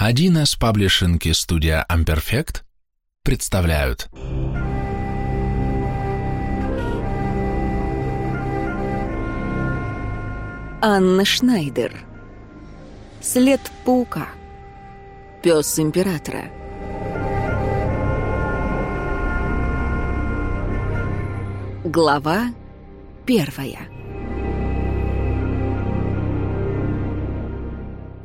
Один из паблишинки студия Amperfect представляют. Анна Шнайдер. След паука. Пес императора. Глава первая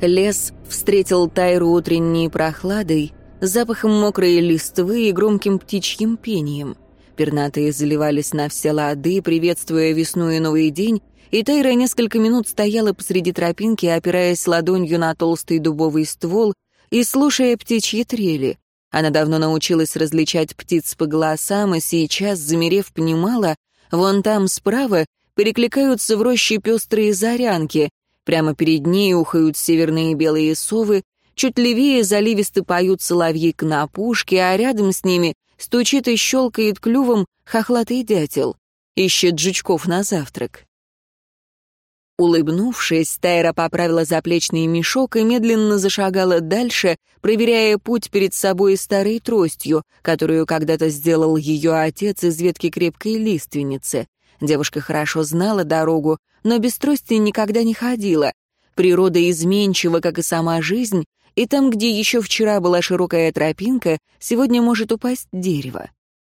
Лес встретил Тайру утренней прохладой, запахом мокрой листвы и громким птичьим пением. Пернатые заливались на все лады, приветствуя весну и новый день, и Тайра несколько минут стояла посреди тропинки, опираясь ладонью на толстый дубовый ствол и слушая птичьи трели. Она давно научилась различать птиц по голосам, и сейчас, замерев, понимала, вон там справа перекликаются в роще пестрые зарянки, Прямо перед ней ухают северные белые совы, чуть левее заливисто поют соловьи на пушке, а рядом с ними стучит и щелкает клювом хохлатый дятел. Ищет жучков на завтрак. Улыбнувшись, Тайра поправила заплечный мешок и медленно зашагала дальше, проверяя путь перед собой старой тростью, которую когда-то сделал ее отец из ветки крепкой лиственницы. Девушка хорошо знала дорогу, но без трости никогда не ходила. Природа изменчива, как и сама жизнь, и там, где еще вчера была широкая тропинка, сегодня может упасть дерево.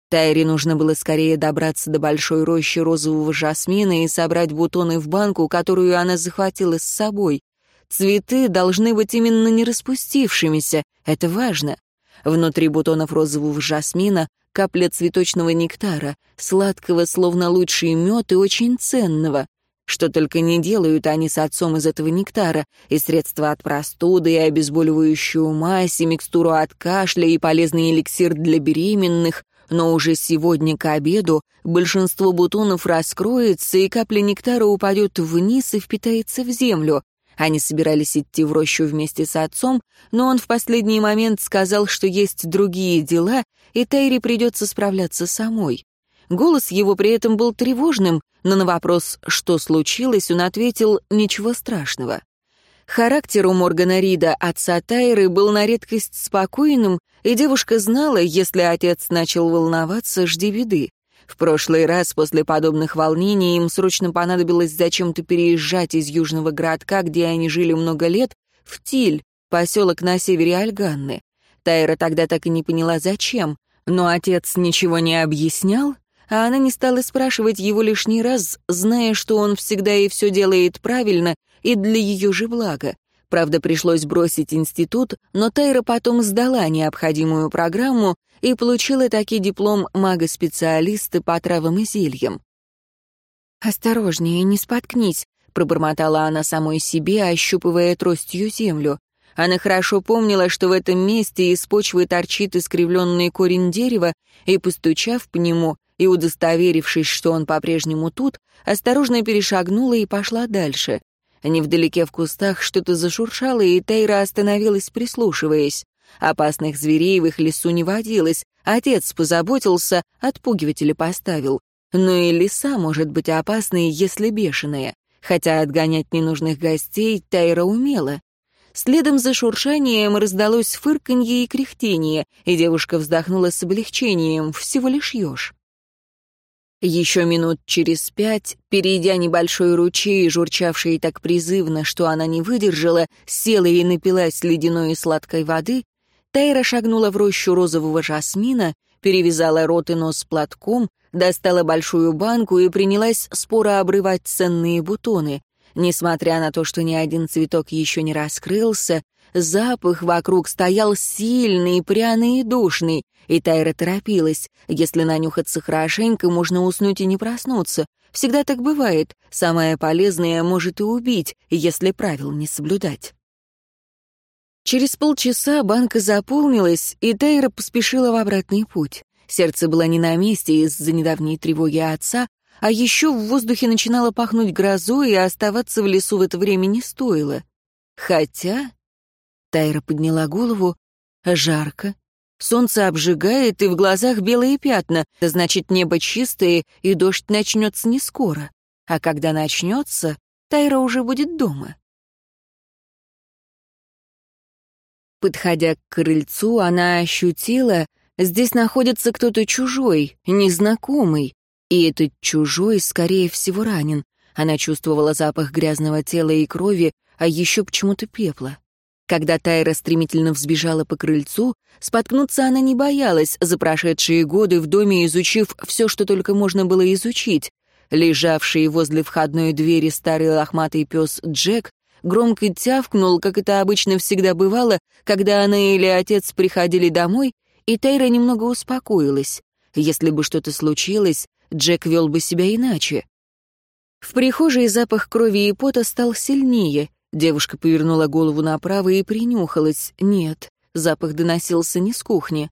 Тайре нужно было скорее добраться до большой рощи розового жасмина и собрать бутоны в банку, которую она захватила с собой. Цветы должны быть именно не распустившимися, это важно. Внутри бутонов розового жасмина капля цветочного нектара, сладкого, словно лучший мед и очень ценного. Что только не делают они с отцом из этого нектара, и средства от простуды, и обезболивающую мазь, и микстуру от кашля, и полезный эликсир для беременных, но уже сегодня к обеду большинство бутонов раскроется, и капля нектара упадет вниз и впитается в землю. Они собирались идти в рощу вместе с отцом, но он в последний момент сказал, что есть другие дела, и Тайре придется справляться самой. Голос его при этом был тревожным, но на вопрос «что случилось?» он ответил «ничего страшного». Характер у Моргана Рида, отца Тайры, был на редкость спокойным, и девушка знала, если отец начал волноваться, жди беды. В прошлый раз после подобных волнений им срочно понадобилось зачем-то переезжать из южного городка, где они жили много лет, в Тиль, поселок на севере Альганны. Тайра тогда так и не поняла, зачем, но отец ничего не объяснял, а она не стала спрашивать его лишний раз, зная, что он всегда и все делает правильно и для ее же блага. Правда, пришлось бросить институт, но Тайра потом сдала необходимую программу и получила таки диплом мага-специалиста по травам и зельям. «Осторожнее, не споткнись», — пробормотала она самой себе, ощупывая тростью землю. Она хорошо помнила, что в этом месте из почвы торчит искривленный корень дерева, и, постучав по нему и удостоверившись, что он по-прежнему тут, осторожно перешагнула и пошла дальше. Невдалеке в кустах что-то зашуршало, и Тейра остановилась, прислушиваясь. Опасных зверей в их лесу не водилось. Отец позаботился, отпугиватели поставил. Но и леса может быть опасной, если бешеная. Хотя отгонять ненужных гостей Тайра умела. Следом за шуршанием раздалось фырканье и кряхтение, и девушка вздохнула с облегчением, всего лишь еж. Еще минут через пять, перейдя небольшой ручей, журчавший так призывно, что она не выдержала, села и напилась ледяной и сладкой воды, Тайра шагнула в рощу розового жасмина, перевязала рот и нос платком, достала большую банку и принялась споро обрывать ценные бутоны. Несмотря на то, что ни один цветок еще не раскрылся, запах вокруг стоял сильный, пряный и душный, и Тайра торопилась. Если нанюхаться хорошенько, можно уснуть и не проснуться. Всегда так бывает. Самое полезное может и убить, если правил не соблюдать. Через полчаса банка заполнилась, и Тайра поспешила в обратный путь. Сердце было не на месте из-за недавней тревоги отца, а еще в воздухе начинало пахнуть грозой, и оставаться в лесу в это время не стоило. Хотя... Тайра подняла голову. Жарко, Солнце обжигает, и в глазах белые пятна. Это значит, небо чистое, и дождь начнется не скоро. А когда начнется, Тайра уже будет дома. Подходя к крыльцу, она ощутила, здесь находится кто-то чужой, незнакомый, и этот чужой, скорее всего, ранен. Она чувствовала запах грязного тела и крови, а еще почему-то пепла. Когда Тайра стремительно взбежала по крыльцу, споткнуться она не боялась, за прошедшие годы в доме изучив все, что только можно было изучить. Лежавший возле входной двери старый лохматый пес Джек громко тявкнул, как это обычно всегда бывало, когда она или отец приходили домой, и Тайра немного успокоилась. Если бы что-то случилось, Джек вел бы себя иначе. В прихожей запах крови и пота стал сильнее. Девушка повернула голову направо и принюхалась. Нет, запах доносился не с кухни.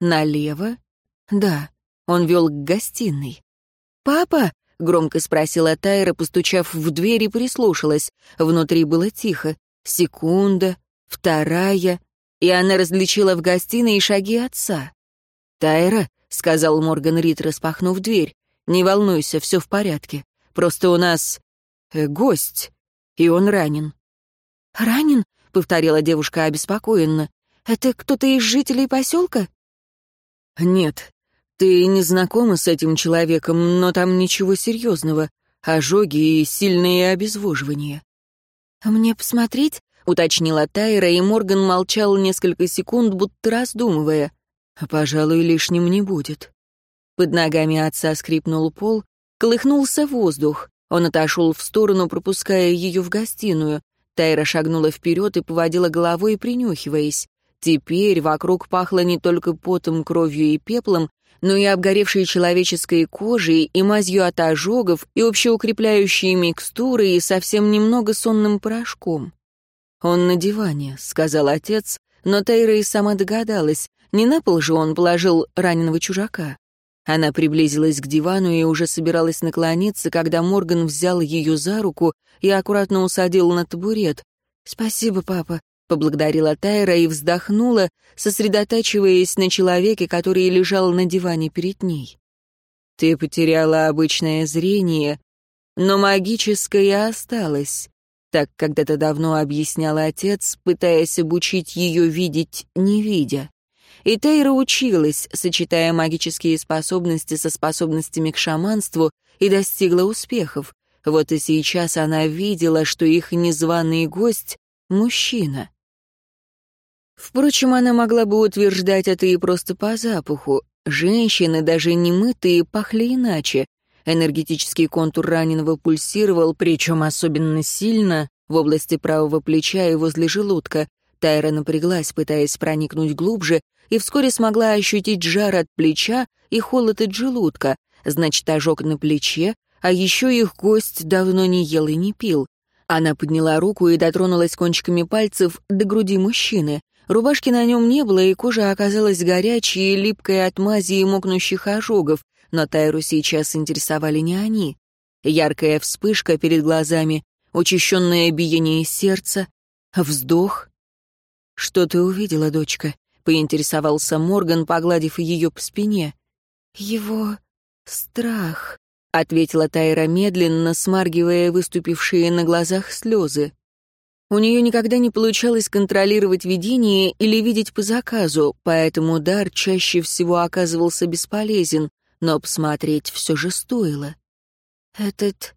Налево? Да, он вел к гостиной. «Папа?» — громко спросила Тайра, постучав в дверь и прислушалась. Внутри было тихо. Секунда, вторая, и она различила в гостиной шаги отца. «Тайра», — сказал Морган Рид, распахнув дверь, — «не волнуйся, все в порядке. Просто у нас... Э, гость и он ранен». «Ранен?» — повторила девушка обеспокоенно. «Это кто-то из жителей поселка?» «Нет, ты не знакома с этим человеком, но там ничего серьезного. Ожоги и сильные обезвоживания». «Мне посмотреть?» — уточнила Тайра, и Морган молчал несколько секунд, будто раздумывая. «Пожалуй, лишним не будет». Под ногами отца скрипнул пол, колыхнулся воздух. Он отошел в сторону, пропуская ее в гостиную. Тайра шагнула вперед и поводила головой, принюхиваясь. Теперь вокруг пахло не только потом, кровью и пеплом, но и обгоревшей человеческой кожей, и мазью от ожогов, и общеукрепляющей микстурой, и совсем немного сонным порошком. «Он на диване», — сказал отец, но Тайра и сама догадалась, не на пол же он положил раненого чужака. Она приблизилась к дивану и уже собиралась наклониться, когда Морган взял ее за руку и аккуратно усадил на табурет. «Спасибо, папа», — поблагодарила Тайра и вздохнула, сосредотачиваясь на человеке, который лежал на диване перед ней. «Ты потеряла обычное зрение, но магическое осталось», так когда-то давно объяснял отец, пытаясь обучить ее видеть, не видя. И Тейра училась, сочетая магические способности со способностями к шаманству, и достигла успехов. Вот и сейчас она видела, что их незваный гость — мужчина. Впрочем, она могла бы утверждать это и просто по запаху. Женщины, даже немытые, пахли иначе. Энергетический контур раненого пульсировал, причем особенно сильно, в области правого плеча и возле желудка. Тайра напряглась, пытаясь проникнуть глубже, и вскоре смогла ощутить жар от плеча и холод от желудка, значит, ожог на плече, а еще их гость давно не ел и не пил. Она подняла руку и дотронулась кончиками пальцев до груди мужчины. Рубашки на нем не было, и кожа оказалась горячей и липкой от мази и мокнущих ожогов, но Тайру сейчас интересовали не они. Яркая вспышка перед глазами, учащенное биение сердца, вздох. «Что ты увидела, дочка?» — поинтересовался Морган, погладив ее по спине. «Его страх», — ответила Тайра медленно, смаргивая выступившие на глазах слезы. У нее никогда не получалось контролировать видение или видеть по заказу, поэтому дар чаще всего оказывался бесполезен, но посмотреть все же стоило. «Этот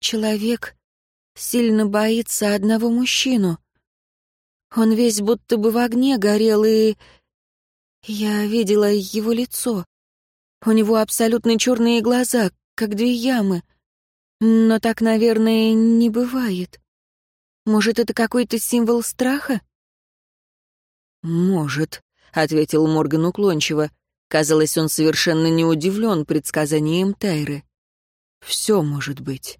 человек сильно боится одного мужчину», он весь будто бы в огне горел, и... Я видела его лицо. У него абсолютно черные глаза, как две ямы. Но так, наверное, не бывает. Может, это какой-то символ страха? «Может», — ответил Морган уклончиво. Казалось, он совершенно не удивлен предсказанием Тайры. «Все может быть».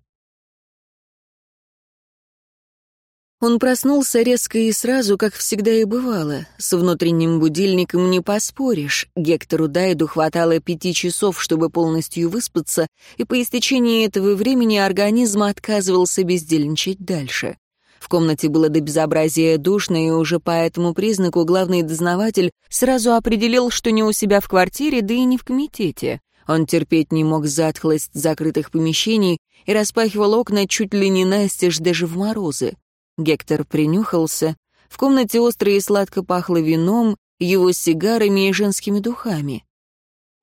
Он проснулся резко и сразу, как всегда и бывало. С внутренним будильником не поспоришь. Гектору Дайду хватало пяти часов, чтобы полностью выспаться, и по истечении этого времени организм отказывался бездельничать дальше. В комнате было до безобразия душно, и уже по этому признаку главный дознаватель сразу определил, что не у себя в квартире, да и не в комитете. Он терпеть не мог затхлость закрытых помещений и распахивал окна чуть ли не настежь даже в морозы. Гектор принюхался. В комнате остро и сладко пахло вином, его сигарами и женскими духами.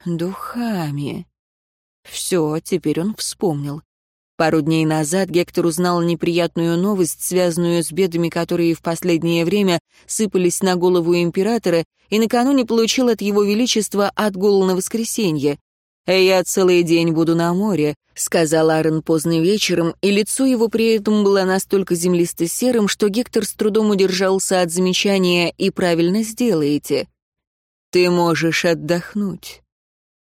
Духами. Все, теперь он вспомнил. Пару дней назад Гектор узнал неприятную новость, связанную с бедами, которые в последнее время сыпались на голову императора, и накануне получил от его величества отгул на воскресенье. «Я целый день буду на море», — сказал Аарон поздно вечером, и лицо его при этом было настолько землисто-серым, что Гектор с трудом удержался от замечания «и правильно сделаете». «Ты можешь отдохнуть».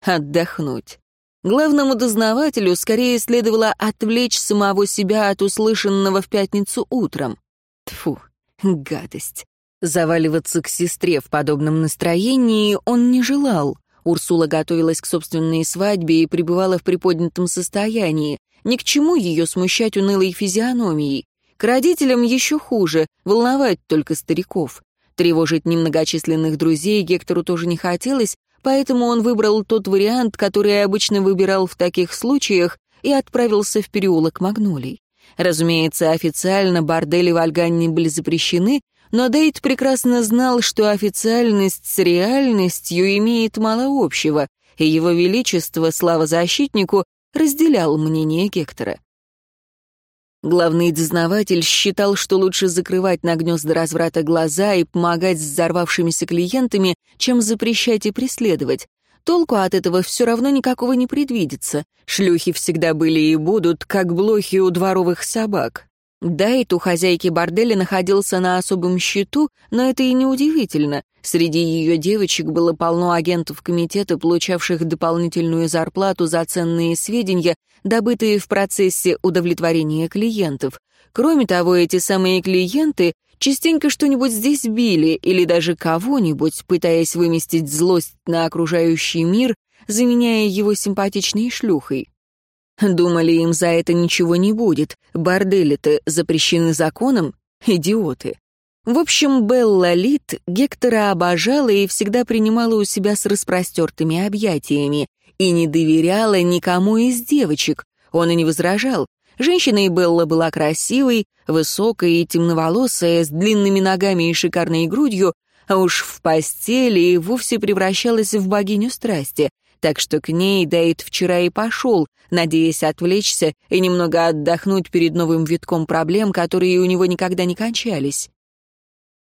Отдохнуть. Главному дознавателю скорее следовало отвлечь самого себя от услышанного в пятницу утром. Тфу, гадость. Заваливаться к сестре в подобном настроении он не желал. Урсула готовилась к собственной свадьбе и пребывала в приподнятом состоянии. Ни к чему ее смущать унылой физиономией. К родителям еще хуже, волновать только стариков. Тревожить немногочисленных друзей Гектору тоже не хотелось, поэтому он выбрал тот вариант, который обычно выбирал в таких случаях, и отправился в переулок Магнолий. Разумеется, официально бордели в Альганне были запрещены, но Дейт прекрасно знал, что официальность с реальностью имеет мало общего, и его величество, слава защитнику, разделял мнение Гектора. Главный дознаватель считал, что лучше закрывать на гнезда разврата глаза и помогать с взорвавшимися клиентами, чем запрещать и преследовать. Толку от этого все равно никакого не предвидится. Шлюхи всегда были и будут, как блохи у дворовых собак. Дайт у хозяйки борделя находился на особом счету, но это и не удивительно. Среди ее девочек было полно агентов комитета, получавших дополнительную зарплату за ценные сведения, добытые в процессе удовлетворения клиентов. Кроме того, эти самые клиенты частенько что-нибудь здесь били или даже кого-нибудь, пытаясь выместить злость на окружающий мир, заменяя его симпатичной шлюхой. Думали, им за это ничего не будет. Бордели-то запрещены законом? Идиоты. В общем, Белла Лит Гектора обожала и всегда принимала у себя с распростертыми объятиями и не доверяла никому из девочек. Он и не возражал. Женщина и Белла была красивой, высокой и темноволосая, с длинными ногами и шикарной грудью, а уж в постели и вовсе превращалась в богиню страсти так что к ней Дейт вчера и пошел, надеясь отвлечься и немного отдохнуть перед новым витком проблем, которые у него никогда не кончались.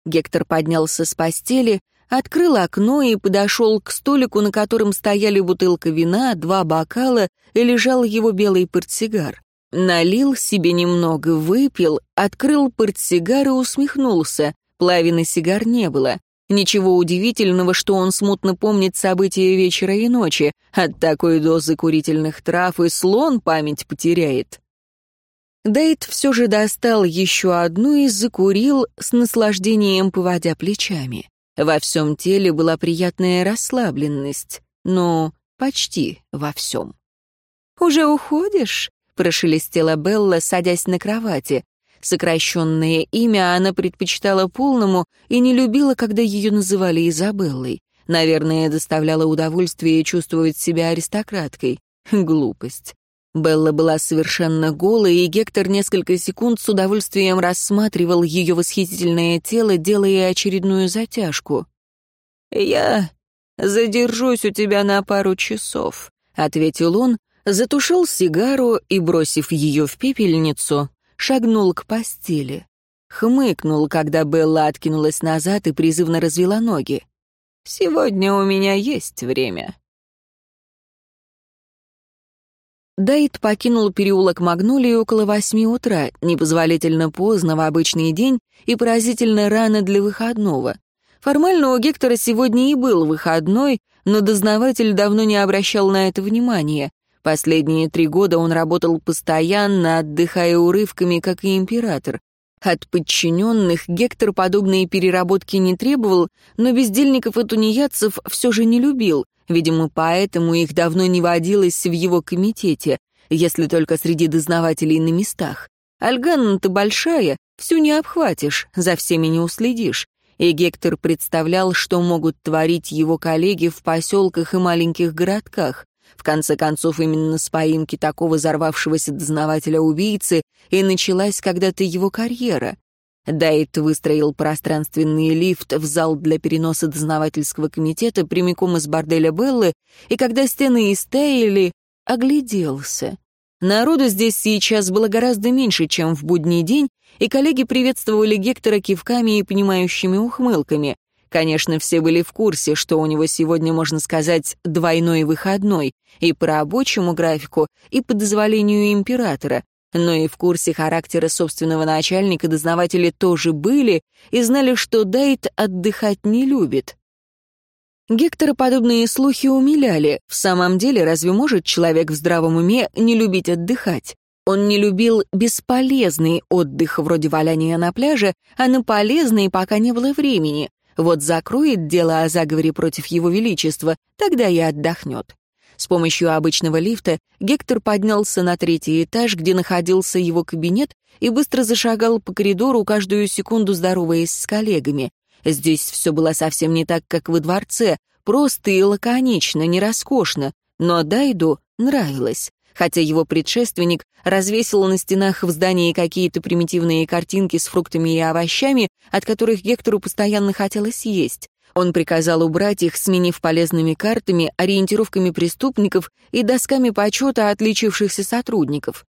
Гектор поднялся с постели, открыл окно и подошел к столику, на котором стояли бутылка вина, два бокала и лежал его белый портсигар. Налил себе немного, выпил, открыл портсигар и усмехнулся. Плавины сигар не было. Ничего удивительного, что он смутно помнит события вечера и ночи. От такой дозы курительных трав и слон память потеряет. Дейт все же достал еще одну и закурил, с наслаждением поводя плечами. Во всем теле была приятная расслабленность. Ну, почти во всем. «Уже уходишь?» — прошелестела Белла, садясь на кровати. Сокращенное имя она предпочитала полному и не любила, когда ее называли Изабеллой. Наверное, доставляло удовольствие чувствовать себя аристократкой. Глупость. Белла была совершенно голой, и Гектор несколько секунд с удовольствием рассматривал ее восхитительное тело, делая очередную затяжку. «Я задержусь у тебя на пару часов», — ответил он, затушил сигару и, бросив ее в пепельницу, шагнул к постели. Хмыкнул, когда Белла откинулась назад и призывно развела ноги. «Сегодня у меня есть время». Дайт покинул переулок Магнолии около восьми утра, непозволительно поздно в обычный день и поразительно рано для выходного. Формально у Гектора сегодня и был выходной, но дознаватель давно не обращал на это внимания. Последние три года он работал постоянно, отдыхая урывками, как и император. От подчиненных Гектор подобные переработки не требовал, но бездельников и тунеядцев все же не любил, видимо, поэтому их давно не водилось в его комитете, если только среди дознавателей на местах. Альганна-то большая, всю не обхватишь, за всеми не уследишь. И Гектор представлял, что могут творить его коллеги в поселках и маленьких городках. В конце концов, именно с поимки такого взорвавшегося дознавателя-убийцы и началась когда-то его карьера. Дайт выстроил пространственный лифт в зал для переноса дознавательского комитета прямиком из борделя Беллы, и когда стены истаяли, огляделся. Народу здесь сейчас было гораздо меньше, чем в будний день, и коллеги приветствовали Гектора кивками и понимающими ухмылками. Конечно, все были в курсе, что у него сегодня, можно сказать, двойной выходной, и по рабочему графику, и по дозволению императора, но и в курсе характера собственного начальника дознаватели тоже были и знали, что Дайт отдыхать не любит. Гектора подобные слухи умиляли. В самом деле, разве может человек в здравом уме не любить отдыхать? Он не любил бесполезный отдых вроде валяния на пляже, а на полезный пока не было времени. Вот закроет дело о заговоре против его величества, тогда и отдохнет. С помощью обычного лифта Гектор поднялся на третий этаж, где находился его кабинет, и быстро зашагал по коридору, каждую секунду здороваясь с коллегами. Здесь все было совсем не так, как во дворце, просто и лаконично, не роскошно, но Дайду нравилось. Хотя его предшественник развесил на стенах в здании какие-то примитивные картинки с фруктами и овощами, от которых Гектору постоянно хотелось есть. Он приказал убрать их, сменив полезными картами, ориентировками преступников и досками почета отличившихся сотрудников.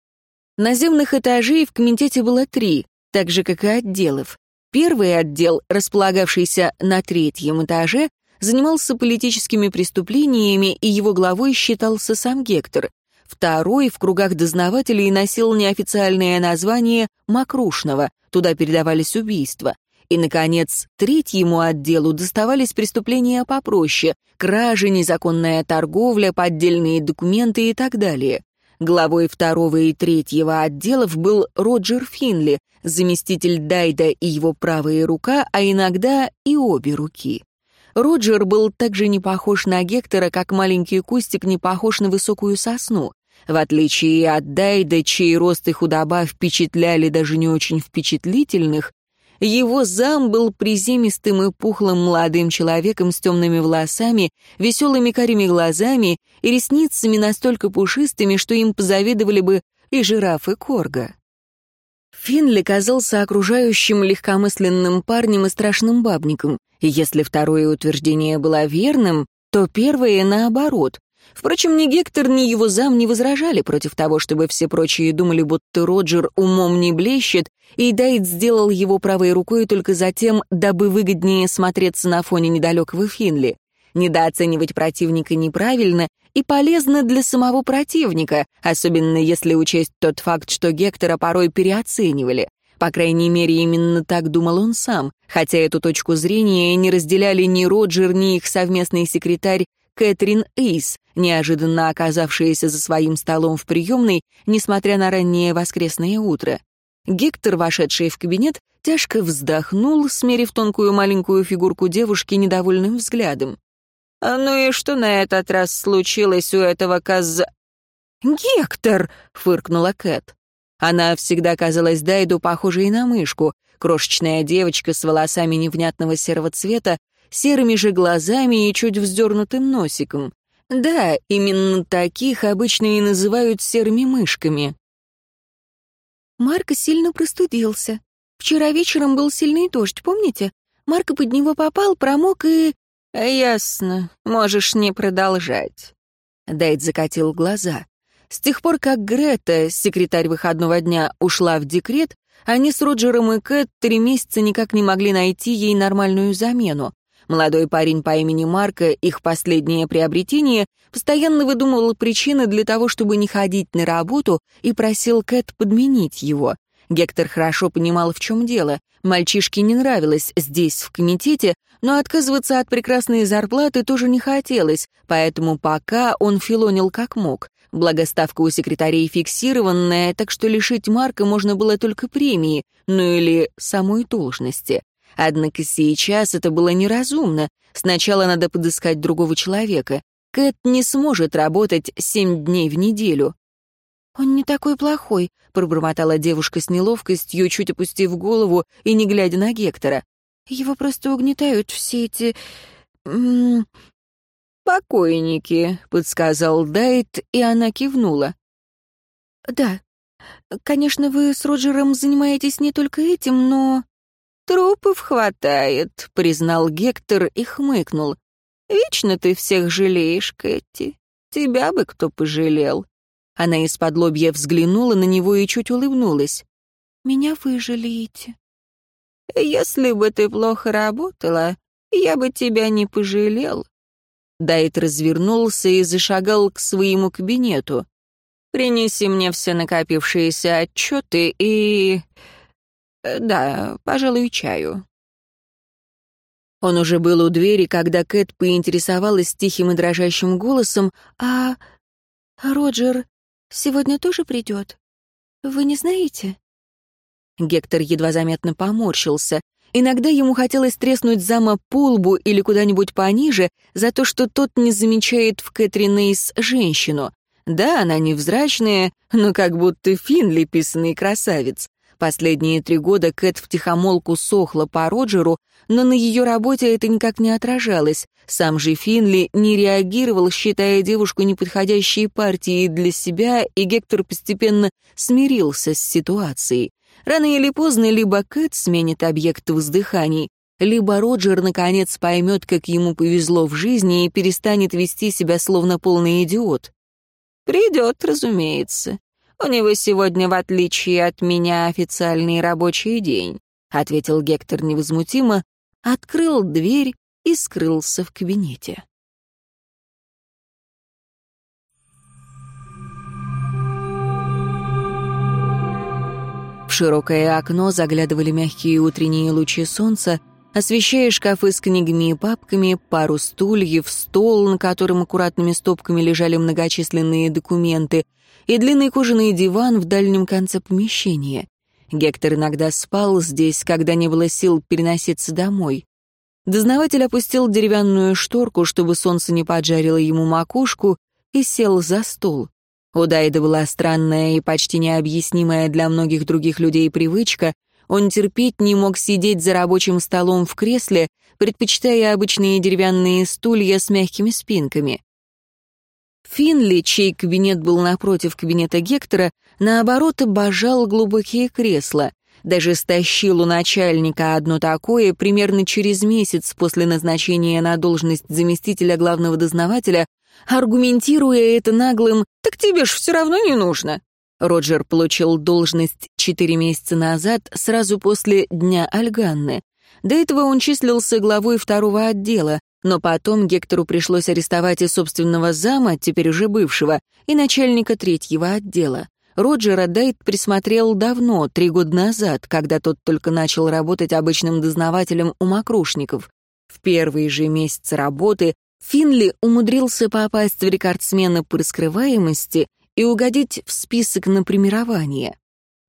Наземных этажей в комитете было три, так же, как и отделов. Первый отдел, располагавшийся на третьем этаже, занимался политическими преступлениями, и его главой считался сам Гектор. Второй в кругах дознавателей носил неофициальное название «Макрушного», туда передавались убийства. И, наконец, третьему отделу доставались преступления попроще — кражи, незаконная торговля, поддельные документы и так далее. Главой второго и третьего отделов был Роджер Финли, заместитель Дайда и его правая рука, а иногда и обе руки. Роджер был так же не похож на Гектора, как маленький кустик не похож на высокую сосну. В отличие от Дайда, чей рост и худоба впечатляли даже не очень впечатлительных, его зам был приземистым и пухлым молодым человеком с темными волосами, веселыми карими глазами и ресницами настолько пушистыми, что им позавидовали бы и жирафы Корга. Финли казался окружающим легкомысленным парнем и страшным бабником, и если второе утверждение было верным, то первое наоборот. Впрочем, ни Гектор, ни его зам не возражали против того, чтобы все прочие думали, будто Роджер умом не блещет, и Дайт сделал его правой рукой только затем, дабы выгоднее смотреться на фоне недалекого Финли. Недооценивать противника неправильно и полезно для самого противника, особенно если учесть тот факт, что Гектора порой переоценивали. По крайней мере, именно так думал он сам, хотя эту точку зрения не разделяли ни Роджер, ни их совместный секретарь Кэтрин Эйс, неожиданно оказавшаяся за своим столом в приемной, несмотря на раннее воскресное утро. Гектор, вошедший в кабинет, тяжко вздохнул, смерив тонкую маленькую фигурку девушки недовольным взглядом. «А ну и что на этот раз случилось у этого коза...» «Гектор!» — фыркнула Кэт. Она всегда казалась Дайду похожей на мышку, крошечная девочка с волосами невнятного серого цвета, серыми же глазами и чуть вздернутым носиком. Да, именно таких обычно и называют серыми мышками. Марко сильно простудился. Вчера вечером был сильный дождь, помните? Марко под него попал, промок и... «Ясно. Можешь не продолжать». Дайт закатил глаза. С тех пор, как Грета, секретарь выходного дня, ушла в декрет, они с Роджером и Кэт три месяца никак не могли найти ей нормальную замену. Молодой парень по имени Марка, их последнее приобретение, постоянно выдумывал причины для того, чтобы не ходить на работу, и просил Кэт подменить его. Гектор хорошо понимал, в чем дело. Мальчишке не нравилось здесь, в комитете, но отказываться от прекрасной зарплаты тоже не хотелось, поэтому пока он филонил как мог. Благоставка у секретарей фиксированная, так что лишить Марка можно было только премии, ну или самой должности. Однако сейчас это было неразумно. Сначала надо подыскать другого человека. Кэт не сможет работать семь дней в неделю. «Он не такой плохой», — пробормотала девушка с неловкостью, чуть опустив голову и не глядя на Гектора. «Его просто угнетают все эти... М -м... «Покойники», — подсказал Дайт, и она кивнула. «Да. Конечно, вы с Роджером занимаетесь не только этим, но...» «Трупов хватает», — признал Гектор и хмыкнул. «Вечно ты всех жалеешь, Кэти. Тебя бы кто пожалел». Она из-под лобья взглянула на него и чуть улыбнулась. «Меня вы жалеете». «Если бы ты плохо работала, я бы тебя не пожалел». Дайт развернулся и зашагал к своему кабинету. «Принеси мне все накопившиеся отчеты и...» э, «Да, пожалуй, чаю». Он уже был у двери, когда Кэт поинтересовалась тихим и дрожащим голосом, «А Роджер сегодня тоже придет? Вы не знаете?» Гектор едва заметно поморщился. Иногда ему хотелось треснуть зама по лбу или куда-нибудь пониже за то, что тот не замечает в Кэтрин Эйс женщину. Да, она невзрачная, но как будто Финли писанный красавец. Последние три года Кэт втихомолку сохла по Роджеру, но на ее работе это никак не отражалось. Сам же Финли не реагировал, считая девушку неподходящей партией для себя, и Гектор постепенно смирился с ситуацией. Рано или поздно либо Кэт сменит объект воздыханий, либо Роджер наконец поймет, как ему повезло в жизни и перестанет вести себя словно полный идиот. «Придет, разумеется. «У него сегодня, в отличие от меня, официальный рабочий день», ответил Гектор невозмутимо, открыл дверь и скрылся в кабинете. В широкое окно заглядывали мягкие утренние лучи солнца, освещая шкафы с книгами и папками, пару стульев, стол, на котором аккуратными стопками лежали многочисленные документы, и длинный кожаный диван в дальнем конце помещения. Гектор иногда спал здесь, когда не было сил переноситься домой. Дознаватель опустил деревянную шторку, чтобы солнце не поджарило ему макушку, и сел за стол. У Дайда была странная и почти необъяснимая для многих других людей привычка он терпеть не мог сидеть за рабочим столом в кресле, предпочитая обычные деревянные стулья с мягкими спинками. Финли, чей кабинет был напротив кабинета Гектора, наоборот, обожал глубокие кресла. Даже стащил у начальника одно такое примерно через месяц после назначения на должность заместителя главного дознавателя, аргументируя это наглым «так тебе ж все равно не нужно». Роджер получил должность четыре месяца назад, сразу после Дня Альганны. До этого он числился главой второго отдела, но потом Гектору пришлось арестовать и собственного зама, теперь уже бывшего, и начальника третьего отдела. Роджера Дайт присмотрел давно, три года назад, когда тот только начал работать обычным дознавателем у мокрушников. В первые же месяцы работы Финли умудрился попасть в рекордсмена по раскрываемости и угодить в список на премирование.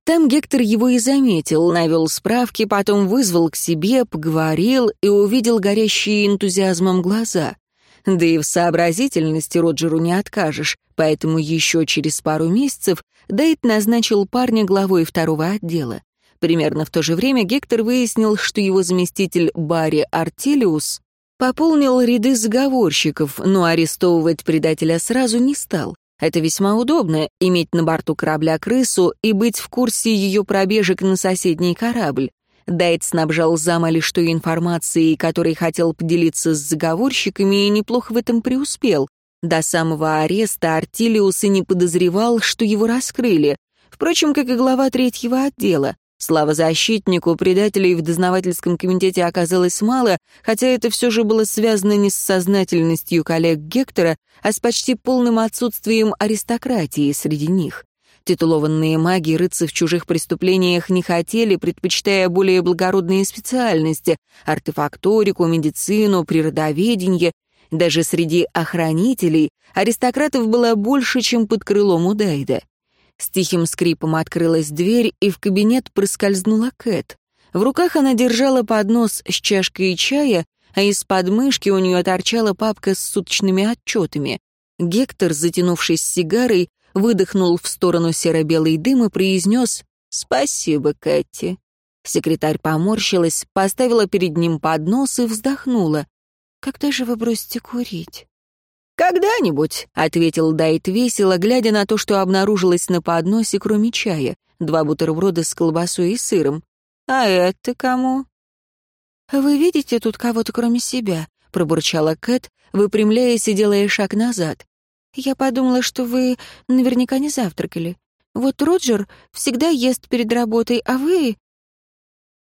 Там Гектор его и заметил, навел справки, потом вызвал к себе, поговорил и увидел горящие энтузиазмом глаза. Да и в сообразительности Роджеру не откажешь, поэтому еще через пару месяцев Дейт назначил парня главой второго отдела. Примерно в то же время Гектор выяснил, что его заместитель Барри Артилиус пополнил ряды заговорщиков, но арестовывать предателя сразу не стал. Это весьма удобно — иметь на борту корабля крысу и быть в курсе ее пробежек на соседний корабль. Дайт снабжал зама лишь той информацией, которой хотел поделиться с заговорщиками, и неплохо в этом преуспел. До самого ареста Артилиус и не подозревал, что его раскрыли. Впрочем, как и глава третьего отдела. Слава защитнику, предателей в дознавательском комитете оказалось мало, хотя это все же было связано не с сознательностью коллег Гектора, а с почти полным отсутствием аристократии среди них. Титулованные маги рыться в чужих преступлениях не хотели, предпочитая более благородные специальности — артефакторику, медицину, природоведение. Даже среди охранителей аристократов было больше, чем под крылом у Дайда. С тихим скрипом открылась дверь, и в кабинет проскользнула Кэт. В руках она держала поднос с чашкой чая, а из под мышки у нее торчала папка с суточными отчетами. Гектор, затянувшись сигарой, выдохнул в сторону серо-белый дым и произнес «Спасибо, Кэти». Секретарь поморщилась, поставила перед ним поднос и вздохнула. «Когда же вы бросите курить?» «Когда-нибудь», — ответил Дайт весело, глядя на то, что обнаружилось на подносе, кроме чая, два бутерброда с колбасой и сыром. «А это кому?» «Вы видите тут кого-то кроме себя?» — пробурчала Кэт, выпрямляясь и делая шаг назад. «Я подумала, что вы наверняка не завтракали. Вот Роджер всегда ест перед работой, а вы...»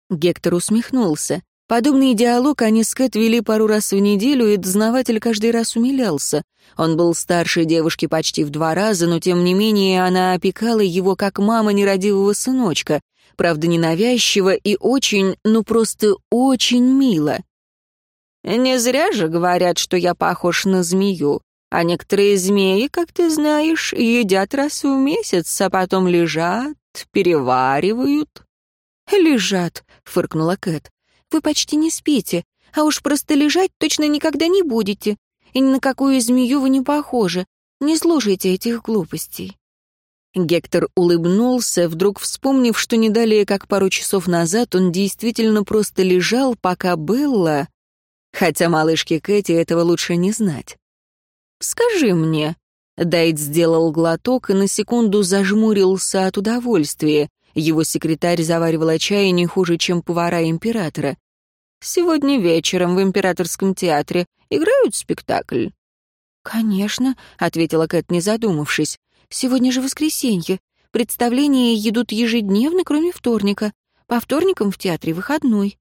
Гектор усмехнулся. Подобный диалог они с Кэт вели пару раз в неделю, и дознаватель каждый раз умилялся. Он был старше девушки почти в два раза, но тем не менее она опекала его как мама нерадивого сыночка, правда ненавязчиво и очень, ну просто очень мило. «Не зря же говорят, что я похож на змею, а некоторые змеи, как ты знаешь, едят раз в месяц, а потом лежат, переваривают». «Лежат», — фыркнула Кэт. Вы почти не спите, а уж просто лежать точно никогда не будете. И ни на какую змею вы не похожи. Не слушайте этих глупостей». Гектор улыбнулся, вдруг вспомнив, что не далее, как пару часов назад, он действительно просто лежал, пока Белла... Хотя малышке Кэти этого лучше не знать. «Скажи мне...» Дайт сделал глоток и на секунду зажмурился от удовольствия. Его секретарь заваривала чай не хуже, чем повара императора. «Сегодня вечером в императорском театре играют спектакль?» «Конечно», — ответила Кэт, не задумавшись. «Сегодня же воскресенье. Представления идут ежедневно, кроме вторника. По вторникам в театре выходной».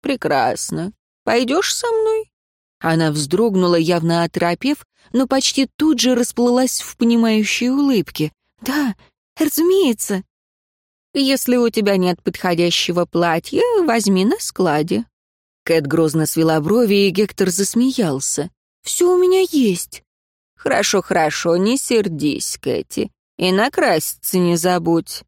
«Прекрасно. Пойдешь со мной?» Она вздрогнула, явно оторопев, но почти тут же расплылась в понимающей улыбке. «Да, разумеется». Если у тебя нет подходящего платья, возьми на складе». Кэт грозно свела брови, и Гектор засмеялся. «Все у меня есть». «Хорошо, хорошо, не сердись, Кэти. И накраситься не забудь».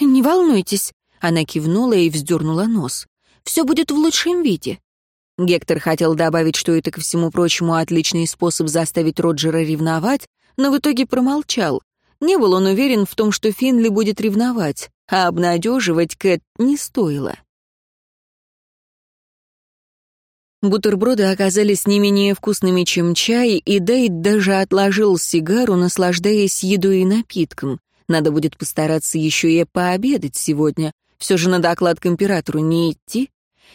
«Не волнуйтесь», — она кивнула и вздернула нос. «Все будет в лучшем виде». Гектор хотел добавить, что это, ко всему прочему, отличный способ заставить Роджера ревновать, но в итоге промолчал. Не был он уверен в том, что Финли будет ревновать а обнадеживать Кэт не стоило. Бутерброды оказались не менее вкусными, чем чай, и Дейт даже отложил сигару, наслаждаясь едой и напитком. Надо будет постараться еще и пообедать сегодня. Все же на доклад к императору не идти.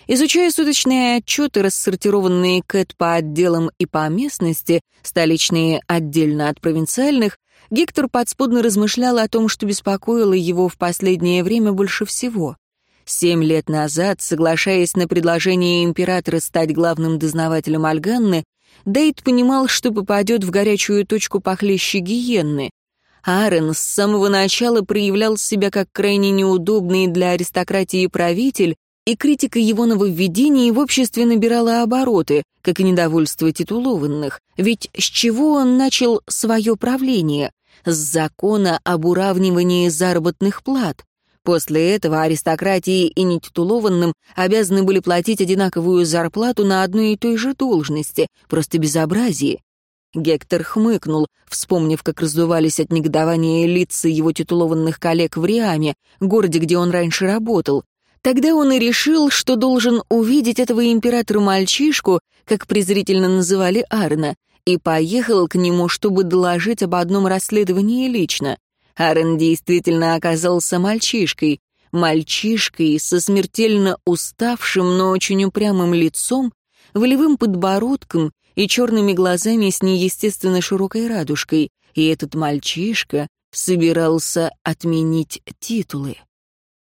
Изучая суточные отчеты, рассортированные Кэт по отделам и по местности, столичные отдельно от провинциальных, Гектор подспудно размышлял о том, что беспокоило его в последнее время больше всего. Семь лет назад, соглашаясь на предложение императора стать главным дознавателем Альганны, Дейт понимал, что попадет в горячую точку похлеще гиенны. Аарон с самого начала проявлял себя как крайне неудобный для аристократии правитель, и критика его нововведений в обществе набирала обороты, как и недовольство титулованных. Ведь с чего он начал свое правление? С закона об уравнивании заработных плат. После этого аристократии и нетитулованным обязаны были платить одинаковую зарплату на одной и той же должности, просто безобразие. Гектор хмыкнул, вспомнив, как раздувались от негодования лица его титулованных коллег в Риаме, городе, где он раньше работал. Тогда он и решил, что должен увидеть этого императора-мальчишку, как презрительно называли Арна, и поехал к нему, чтобы доложить об одном расследовании лично. Аарон действительно оказался мальчишкой. Мальчишкой со смертельно уставшим, но очень упрямым лицом, волевым подбородком и черными глазами с неестественно широкой радужкой. И этот мальчишка собирался отменить титулы.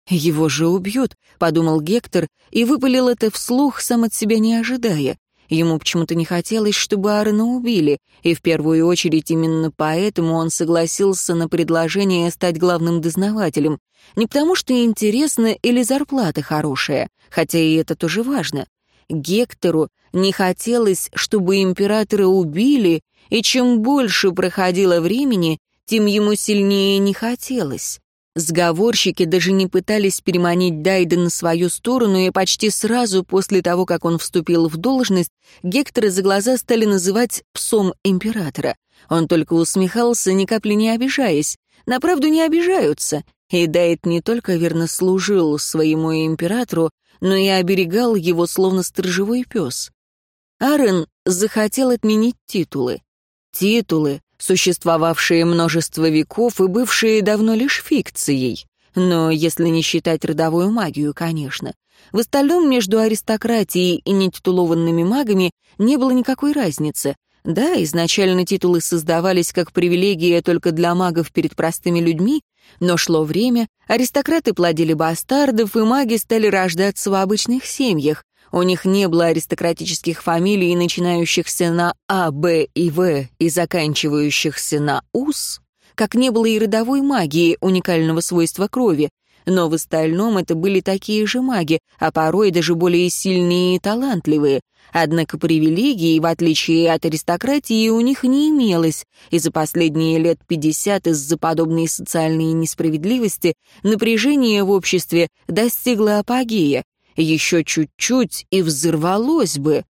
«Его же убьют», — подумал Гектор и выпалил это вслух, сам от себя не ожидая. Ему почему-то не хотелось, чтобы Аарона убили, и в первую очередь именно поэтому он согласился на предложение стать главным дознавателем. Не потому что интересно или зарплата хорошая, хотя и это тоже важно. Гектору не хотелось, чтобы императора убили, и чем больше проходило времени, тем ему сильнее не хотелось. Сговорщики даже не пытались переманить Дайда на свою сторону, и почти сразу после того, как он вступил в должность, Гектора за глаза стали называть «псом императора». Он только усмехался, ни капли не обижаясь. На правду не обижаются. И Дайд не только верно служил своему императору, но и оберегал его, словно сторожевой пес. Арен захотел отменить титулы. Титулы, существовавшие множество веков и бывшие давно лишь фикцией. но если не считать родовую магию, конечно. В остальном между аристократией и нетитулованными магами не было никакой разницы. Да, изначально титулы создавались как привилегия только для магов перед простыми людьми, но шло время, аристократы плодили бастардов, и маги стали рождаться в обычных семьях. У них не было аристократических фамилий, начинающихся на А, Б и В и заканчивающихся на УС, как не было и родовой магии уникального свойства крови, но в остальном это были такие же маги, а порой даже более сильные и талантливые. Однако привилегий, в отличие от аристократии, у них не имелось, и за последние лет пятьдесят из-за подобной социальной несправедливости напряжение в обществе достигло апогея. Еще чуть-чуть и взорвалось бы.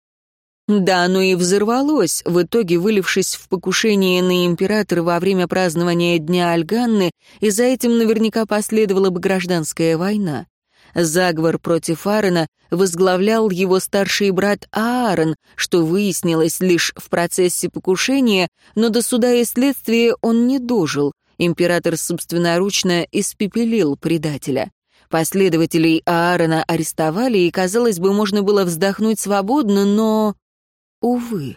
Да, оно и взорвалось, в итоге вылившись в покушение на императора во время празднования Дня Альганны, и за этим наверняка последовала бы гражданская война. Заговор против Аарона возглавлял его старший брат Аарон, что выяснилось лишь в процессе покушения, но до суда и следствия он не дожил. Император собственноручно испепелил предателя. Последователей Аарона арестовали, и, казалось бы, можно было вздохнуть свободно, но... Увы.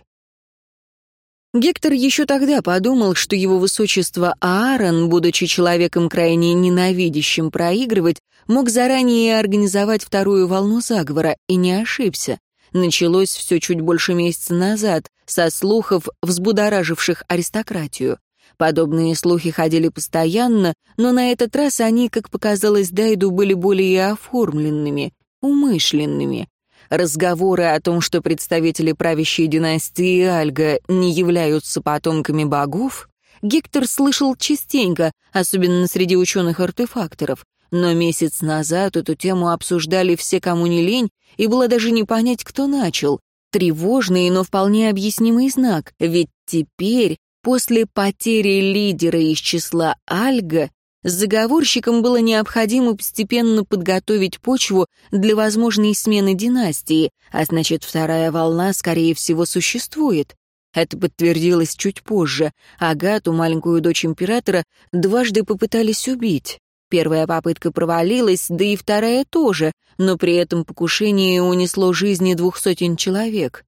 Гектор еще тогда подумал, что его высочество Аарон, будучи человеком крайне ненавидящим проигрывать, мог заранее организовать вторую волну заговора, и не ошибся. Началось все чуть больше месяца назад, со слухов, взбудораживших аристократию. Подобные слухи ходили постоянно, но на этот раз они, как показалось Дайду, были более оформленными, умышленными. Разговоры о том, что представители правящей династии Альга не являются потомками богов, Гектор слышал частенько, особенно среди ученых-артефакторов. Но месяц назад эту тему обсуждали все, кому не лень, и было даже не понять, кто начал. Тревожный, но вполне объяснимый знак, ведь теперь, после потери лидера из числа Альга, Заговорщикам было необходимо постепенно подготовить почву для возможной смены династии, а значит, вторая волна, скорее всего, существует. Это подтвердилось чуть позже. Агату, маленькую дочь императора, дважды попытались убить. Первая попытка провалилась, да и вторая тоже, но при этом покушение унесло жизни двух сотен человек.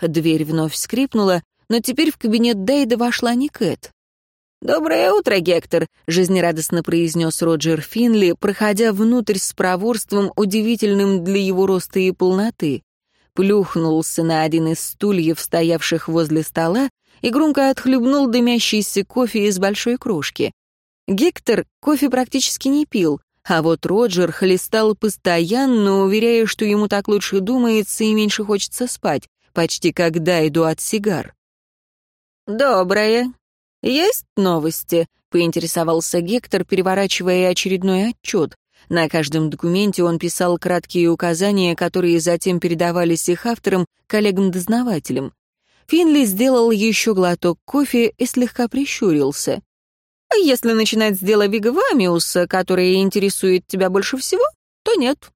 Дверь вновь скрипнула, но теперь в кабинет Дейда вошла не Кэт. «Доброе утро, Гектор», — жизнерадостно произнес Роджер Финли, проходя внутрь с проворством, удивительным для его роста и полноты. Плюхнулся на один из стульев, стоявших возле стола, и громко отхлебнул дымящийся кофе из большой кружки. Гектор кофе практически не пил, а вот Роджер хлестал постоянно, уверяя, что ему так лучше думается и меньше хочется спать, почти когда иду от сигар. «Доброе», «Есть новости?» — поинтересовался Гектор, переворачивая очередной отчет. На каждом документе он писал краткие указания, которые затем передавались их авторам, коллегам-дознавателям. Финли сделал еще глоток кофе и слегка прищурился. «А если начинать с дела Вигавамиуса, которое интересует тебя больше всего, то нет».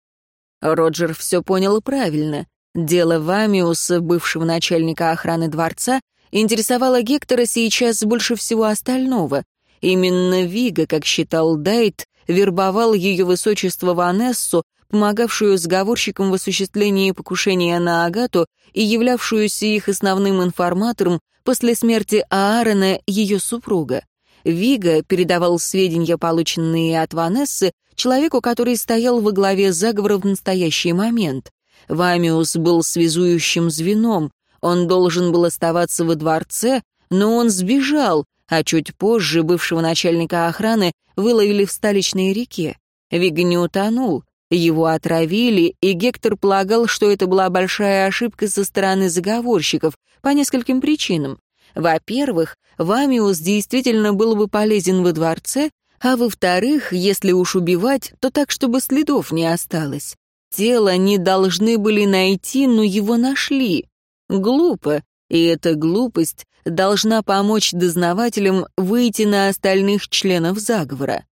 Роджер все понял правильно. Дело Вамиуса, бывшего начальника охраны дворца, интересовало Гектора сейчас больше всего остального. Именно Вига, как считал Дайт, вербовал ее высочество Ванессу, помогавшую сговорщикам в осуществлении покушения на Агату и являвшуюся их основным информатором после смерти Аарона, ее супруга. Вига передавал сведения, полученные от Ванессы, человеку, который стоял во главе заговора в настоящий момент. Вамиус был связующим звеном, он должен был оставаться во дворце, но он сбежал, а чуть позже бывшего начальника охраны выловили в столичной реке. Вига не утонул, его отравили, и Гектор полагал, что это была большая ошибка со стороны заговорщиков по нескольким причинам. Во-первых, Вамиус действительно был бы полезен во дворце, а во-вторых, если уж убивать, то так, чтобы следов не осталось. Тело не должны были найти, но его нашли. Глупо, и эта глупость должна помочь дознавателям выйти на остальных членов заговора.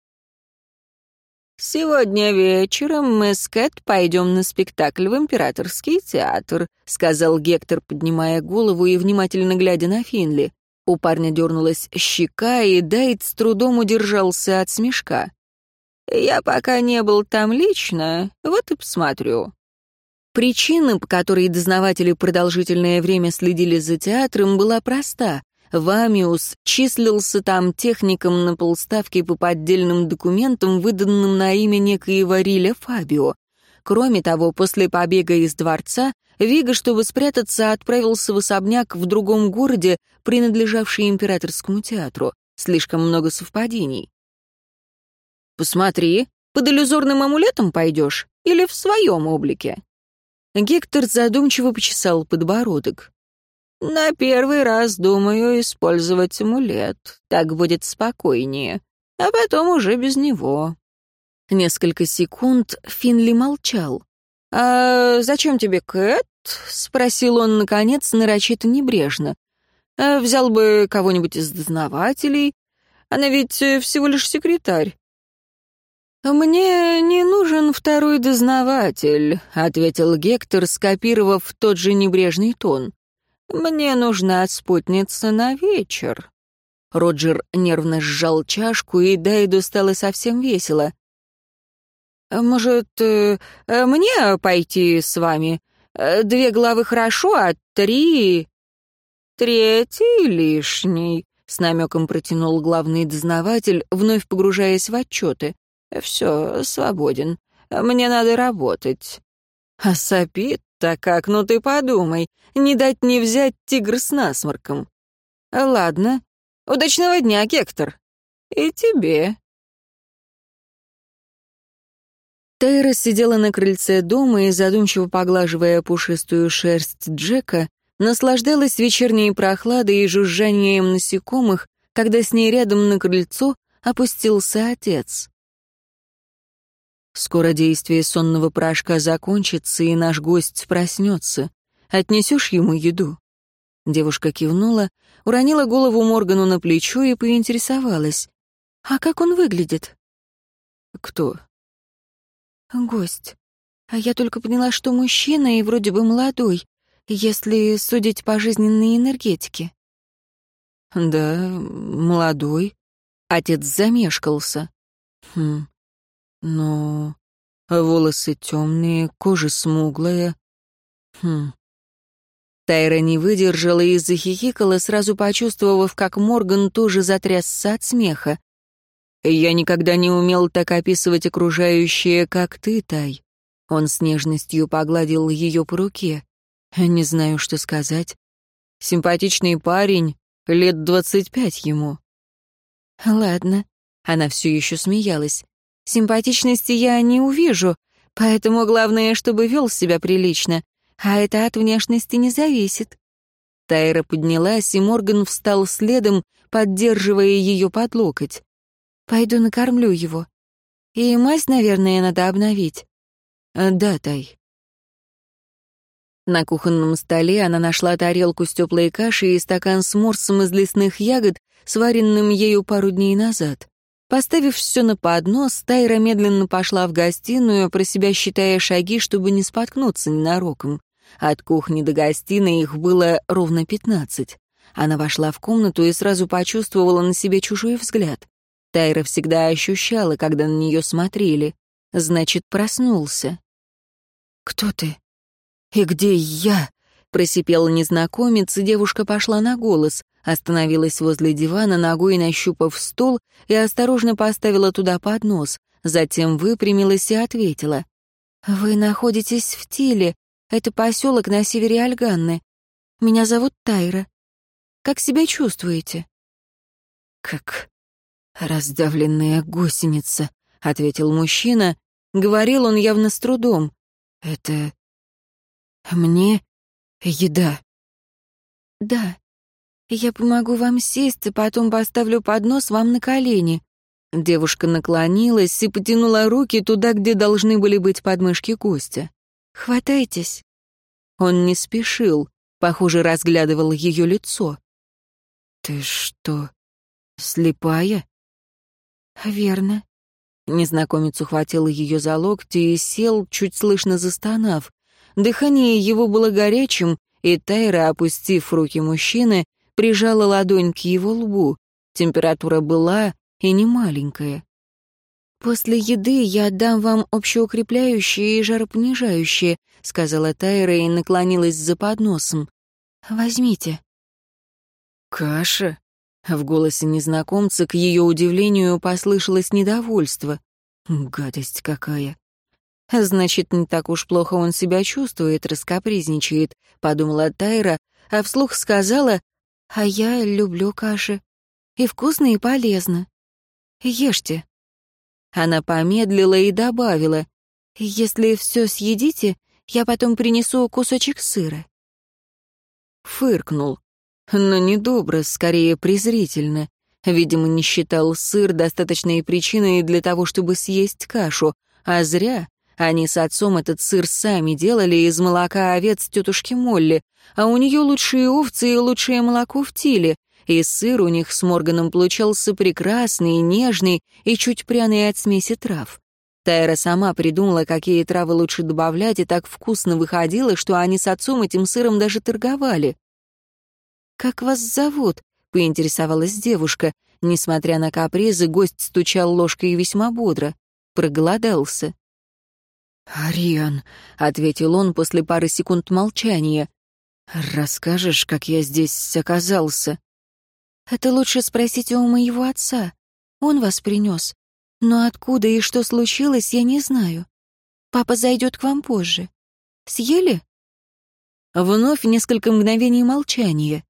«Сегодня вечером мы с Кэт пойдем на спектакль в Императорский театр», сказал Гектор, поднимая голову и внимательно глядя на Финли. У парня дернулась щека, и Дайт с трудом удержался от смешка. Я пока не был там лично, вот и посмотрю». Причина, по которой дознаватели продолжительное время следили за театром, была проста. Вамиус числился там техником на полставки по поддельным документам, выданным на имя некоего Риля Фабио. Кроме того, после побега из дворца, Вига, чтобы спрятаться, отправился в особняк в другом городе, принадлежавший императорскому театру. Слишком много совпадений. «Посмотри, под иллюзорным амулетом пойдешь или в своем облике?» Гектор задумчиво почесал подбородок. «На первый раз, думаю, использовать амулет. Так будет спокойнее. А потом уже без него». Несколько секунд Финли молчал. «А зачем тебе Кэт?» — спросил он, наконец, нарочито небрежно. «А «Взял бы кого-нибудь из дознавателей. Она ведь всего лишь секретарь». «Мне не нужен второй дознаватель», — ответил Гектор, скопировав тот же небрежный тон. «Мне нужна спутница на вечер». Роджер нервно сжал чашку, и Дайду стало совсем весело. «Может, э, э, мне пойти с вами? Э, две главы хорошо, а три...» «Третий лишний», — с намеком протянул главный дознаватель, вновь погружаясь в отчеты. «Все, свободен. Мне надо работать». «А сопит-то как, ну ты подумай. Не дать не взять тигр с насморком». «Ладно. Удачного дня, Гектор». «И тебе», Тайра сидела на крыльце дома и, задумчиво поглаживая пушистую шерсть Джека, наслаждалась вечерней прохладой и жужжанием насекомых, когда с ней рядом на крыльцо опустился отец. «Скоро действие сонного порошка закончится, и наш гость проснется. Отнесешь ему еду?» Девушка кивнула, уронила голову Моргану на плечо и поинтересовалась. «А как он выглядит?» «Кто?» «Гость. А я только поняла, что мужчина и вроде бы молодой, если судить по жизненной энергетике». «Да, молодой». Отец замешкался. «Хм, ну, волосы темные, кожа смуглая. Хм». Тайра не выдержала и захихикала, сразу почувствовав, как Морган тоже затрясся от смеха. Я никогда не умел так описывать окружающее, как ты, Тай. Он с нежностью погладил ее по руке. Не знаю, что сказать. Симпатичный парень, лет двадцать пять ему. Ладно. Она все еще смеялась. Симпатичности я не увижу, поэтому главное, чтобы вел себя прилично, а это от внешности не зависит. Тайра поднялась, и Морган встал следом, поддерживая ее под локоть. Пойду накормлю его. И мазь, наверное, надо обновить. Да, Тай. На кухонном столе она нашла тарелку с теплой кашей и стакан с морсом из лесных ягод, сваренным ею пару дней назад. Поставив все на поднос, Тайра медленно пошла в гостиную, про себя считая шаги, чтобы не споткнуться ненароком. От кухни до гостиной их было ровно пятнадцать. Она вошла в комнату и сразу почувствовала на себе чужой взгляд. Тайра всегда ощущала, когда на нее смотрели. Значит, проснулся. «Кто ты? И где я?» Просипел незнакомец, и девушка пошла на голос, остановилась возле дивана, ногой нащупав стол и осторожно поставила туда поднос, затем выпрямилась и ответила. «Вы находитесь в Тиле. Это поселок на севере Альганны. Меня зовут Тайра. Как себя чувствуете?» «Как «Раздавленная гусеница», — ответил мужчина. Говорил он явно с трудом. «Это... мне еда». «Да. Я помогу вам сесть, а потом поставлю поднос вам на колени». Девушка наклонилась и потянула руки туда, где должны были быть подмышки Костя. «Хватайтесь». Он не спешил, похоже, разглядывал ее лицо. «Ты что, слепая?» «Верно». Незнакомец ухватил ее за локти и сел, чуть слышно застонав. Дыхание его было горячим, и Тайра, опустив руки мужчины, прижала ладонь к его лбу. Температура была и не маленькая. «После еды я дам вам общеукрепляющие и жаропонижающие», — сказала Тайра и наклонилась за подносом. «Возьмите». «Каша?» В голосе незнакомца, к ее удивлению, послышалось недовольство. «Гадость какая!» «Значит, не так уж плохо он себя чувствует, раскапризничает», — подумала Тайра, а вслух сказала, «А я люблю каши. И вкусно, и полезно. Ешьте». Она помедлила и добавила, «Если все съедите, я потом принесу кусочек сыра». Фыркнул, но недобро, скорее презрительно. Видимо, не считал сыр достаточной причиной для того, чтобы съесть кашу, а зря. Они с отцом этот сыр сами делали из молока овец тетушки Молли, а у нее лучшие овцы и лучшее молоко в тиле, и сыр у них с Морганом получался прекрасный, нежный и чуть пряный от смеси трав. Тайра сама придумала, какие травы лучше добавлять, и так вкусно выходило, что они с отцом этим сыром даже торговали. «Как вас зовут?» — поинтересовалась девушка. Несмотря на капризы, гость стучал ложкой весьма бодро. Проголодался. «Ариан», — ответил он после пары секунд молчания. «Расскажешь, как я здесь оказался?» «Это лучше спросить у моего отца. Он вас принес. Но откуда и что случилось, я не знаю. Папа зайдет к вам позже. Съели?» Вновь несколько мгновений молчания.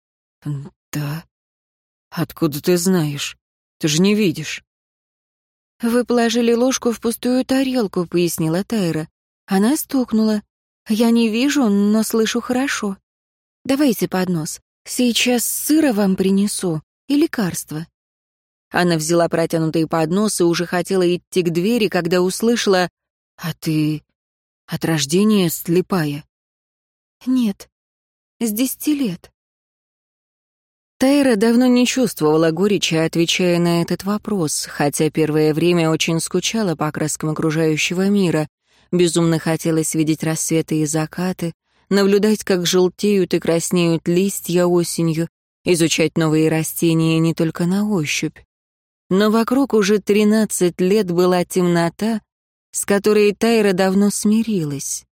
«Да. Откуда ты знаешь? Ты же не видишь». «Вы положили ложку в пустую тарелку», — пояснила Тайра. Она стукнула. «Я не вижу, но слышу хорошо. Давайте поднос. Сейчас сыра вам принесу и лекарства». Она взяла протянутый поднос и уже хотела идти к двери, когда услышала «А ты от рождения слепая?» «Нет, с десяти лет». Тайра давно не чувствовала горечи, отвечая на этот вопрос, хотя первое время очень скучала по краскам окружающего мира. Безумно хотелось видеть рассветы и закаты, наблюдать, как желтеют и краснеют листья осенью, изучать новые растения не только на ощупь. Но вокруг уже тринадцать лет была темнота, с которой Тайра давно смирилась.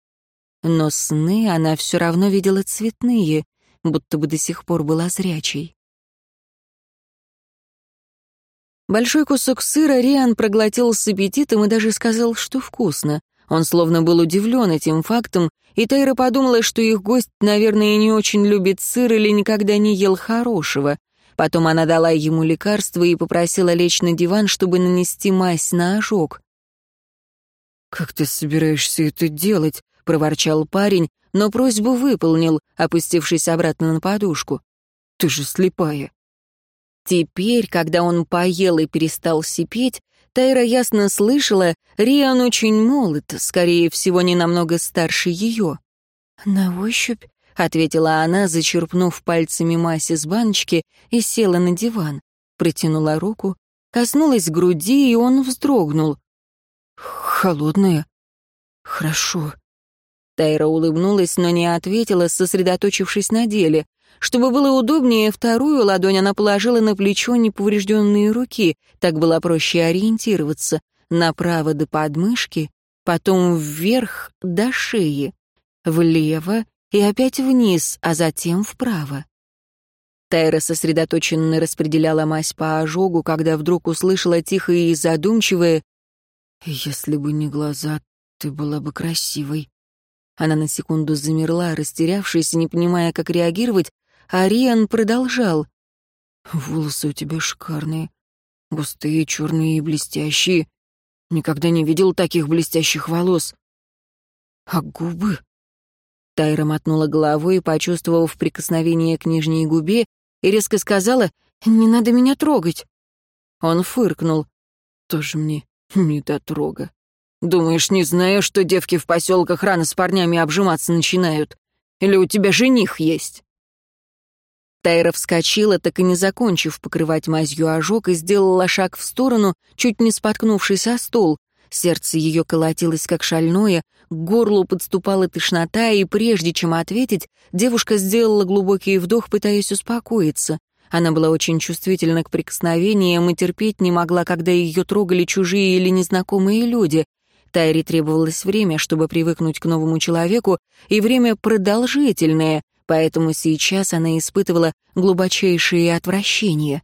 Но сны она все равно видела цветные, будто бы до сих пор была зрячей. Большой кусок сыра Риан проглотил с аппетитом и даже сказал, что вкусно. Он словно был удивлен этим фактом, и Тайра подумала, что их гость, наверное, не очень любит сыр или никогда не ел хорошего. Потом она дала ему лекарство и попросила лечь на диван, чтобы нанести мазь на ожог. «Как ты собираешься это делать?» — проворчал парень, но просьбу выполнил, опустившись обратно на подушку. «Ты же слепая». Теперь, когда он поел и перестал сипеть, Тайра ясно слышала, Риан очень молод, скорее всего, не намного старше ее. «На ощупь», — ответила она, зачерпнув пальцами мазь из баночки и села на диван. Протянула руку, коснулась груди, и он вздрогнул. «Холодная? Хорошо». Тайра улыбнулась, но не ответила, сосредоточившись на деле. Чтобы было удобнее, вторую ладонь она положила на плечо неповрежденные руки, так было проще ориентироваться, направо до подмышки, потом вверх до шеи, влево и опять вниз, а затем вправо. Тайра сосредоточенно распределяла мазь по ожогу, когда вдруг услышала тихое и задумчивое «Если бы не глаза, ты была бы красивой». Она на секунду замерла, растерявшись, не понимая, как реагировать, а Риан продолжал. «Волосы у тебя шикарные, густые, черные и блестящие. Никогда не видел таких блестящих волос. А губы?» Тайра мотнула головой, почувствовав прикосновение к нижней губе, и резко сказала «Не надо меня трогать». Он фыркнул. «Тоже мне не дотрога. Думаешь, не знаю, что девки в поселках рано с парнями обжиматься начинают? Или у тебя жених есть?» Тайра вскочила, так и не закончив покрывать мазью ожог, и сделала шаг в сторону, чуть не споткнувшись о стол. Сердце ее колотилось как шальное, к горлу подступала тошнота, и прежде чем ответить, девушка сделала глубокий вдох, пытаясь успокоиться. Она была очень чувствительна к прикосновениям и терпеть не могла, когда ее трогали чужие или незнакомые люди. Тайре требовалось время, чтобы привыкнуть к новому человеку, и время продолжительное, поэтому сейчас она испытывала глубочайшее отвращение.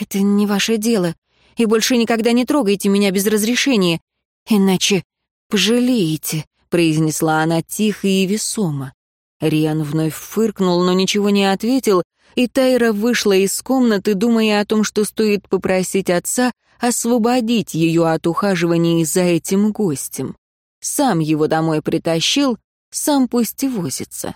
«Это не ваше дело, и больше никогда не трогайте меня без разрешения, иначе пожалеете», — произнесла она тихо и весомо. Риан вновь фыркнул, но ничего не ответил, и Тайра вышла из комнаты, думая о том, что стоит попросить отца освободить ее от ухаживаний за этим гостем. Сам его домой притащил, сам пусть и возится.